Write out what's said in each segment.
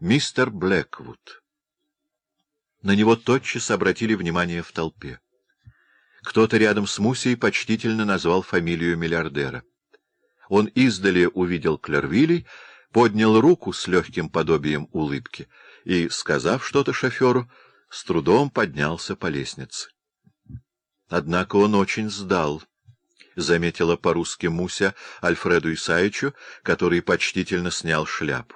мистер Блэквуд. На него тотчас обратили внимание в толпе. Кто-то рядом с Мусей почтительно назвал фамилию миллиардера. Он издали увидел Клервилей, поднял руку с легким подобием улыбки и, сказав что-то шоферу, с трудом поднялся по лестнице. Однако он очень сдал, — заметила по-русски Муся Альфреду Исаичу, который почтительно снял шляпу.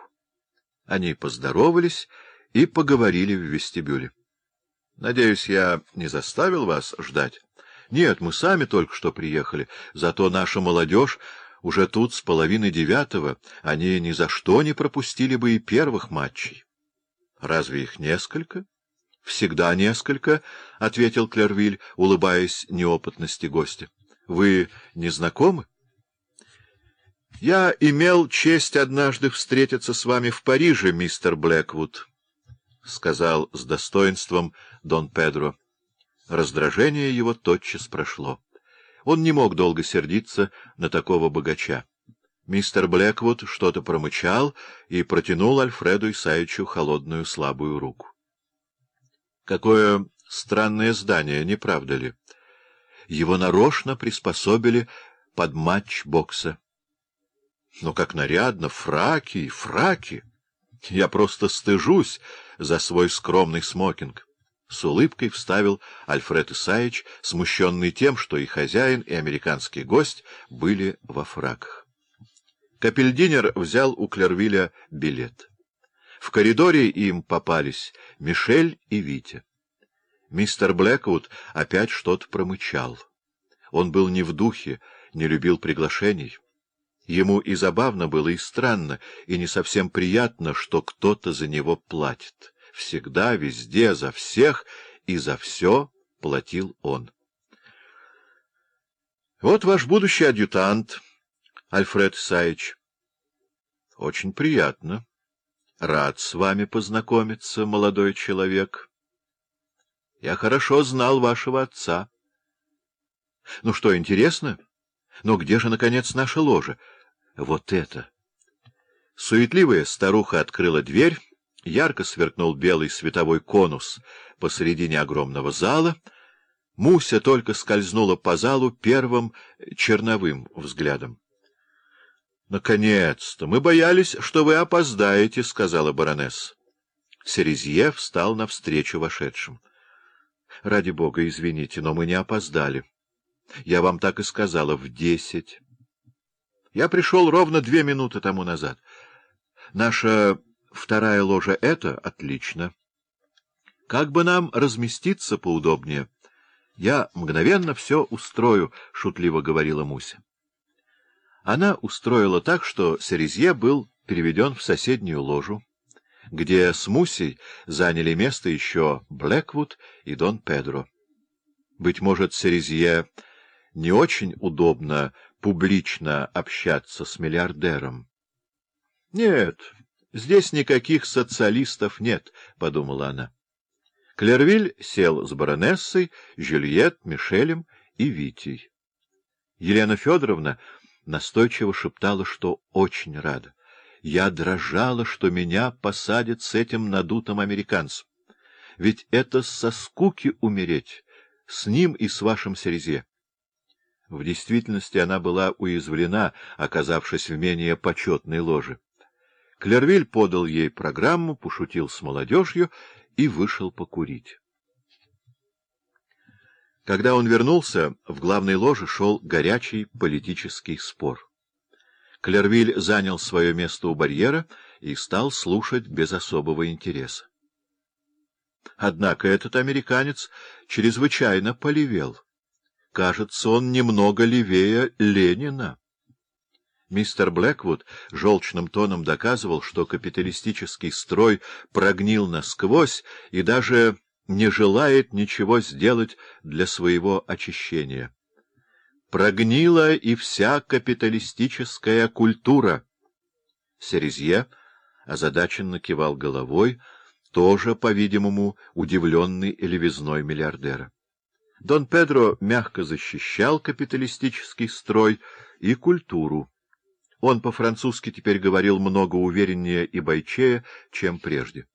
Они поздоровались и поговорили в вестибюле. — Надеюсь, я не заставил вас ждать? — Нет, мы сами только что приехали, зато наша молодежь уже тут с половины девятого, они ни за что не пропустили бы и первых матчей. — Разве их несколько? — Всегда несколько, — ответил Клервиль, улыбаясь неопытности гостя. — Вы не знакомы? — Я имел честь однажды встретиться с вами в Париже, мистер Блэквуд, — сказал с достоинством Дон Педро. Раздражение его тотчас прошло. Он не мог долго сердиться на такого богача. Мистер Блэквуд что-то промычал и протянул Альфреду Исаичу холодную слабую руку. Какое странное здание, не правда ли? Его нарочно приспособили под матч бокса. Но как нарядно, фраки, фраки! Я просто стыжусь за свой скромный смокинг. С улыбкой вставил Альфред Исаич, смущенный тем, что и хозяин, и американский гость были во фраках. Капельдинер взял у Клервиля билет. В коридоре им попались Мишель и Витя. Мистер Блэквуд опять что-то промычал. Он был не в духе, не любил приглашений. Ему и забавно было, и странно, и не совсем приятно, что кто-то за него платит. Всегда, везде, за всех и за все платил он. — Вот ваш будущий адъютант, Альфред Саич. — Очень приятно. Рад с вами познакомиться, молодой человек. Я хорошо знал вашего отца. Ну что, интересно? Но где же, наконец, наша ложа? Вот это! Суетливая старуха открыла дверь, ярко сверкнул белый световой конус посредине огромного зала. Муся только скользнула по залу первым черновым взглядом. «Наконец-то! Мы боялись, что вы опоздаете», — сказала баронесса. Серезье встал навстречу вошедшим. — Ради бога, извините, но мы не опоздали. Я вам так и сказала, в десять. Я пришел ровно две минуты тому назад. Наша вторая ложа — это отлично. Как бы нам разместиться поудобнее? Я мгновенно все устрою, — шутливо говорила Муся. Она устроила так, что Серезье был переведен в соседнюю ложу, где с Мусей заняли место еще Блэквуд и Дон Педро. Быть может, Серезье не очень удобно публично общаться с миллиардером. — Нет, здесь никаких социалистов нет, — подумала она. Клервиль сел с баронессой, Жюльет, Мишелем и Витей. Елена Федоровна настойчиво шептала, что очень рада. Я дрожала, что меня посадят с этим надутым американцем. Ведь это со скуки умереть, с ним и с вашим Серезе. В действительности она была уязвлена, оказавшись в менее почетной ложе. Клервиль подал ей программу, пошутил с молодежью и вышел покурить. Когда он вернулся, в главной ложе шел горячий политический спор. Клервиль занял свое место у барьера и стал слушать без особого интереса. Однако этот американец чрезвычайно полевел. Кажется, он немного левее Ленина. Мистер Блэквуд желчным тоном доказывал, что капиталистический строй прогнил насквозь и даже не желает ничего сделать для своего очищения. Прогнила и вся капиталистическая культура. Серезье озадаченно кивал головой, тоже, по-видимому, удивленный левизной миллиардера. Дон Педро мягко защищал капиталистический строй и культуру. Он по-французски теперь говорил много увереннее и бойчее, чем прежде.